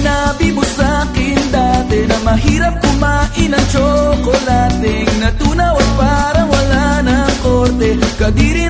Sinabi mo sa akin dati na mahirap kumain ng tsokolating. Natunaw at parang wala ng korte. Kadiri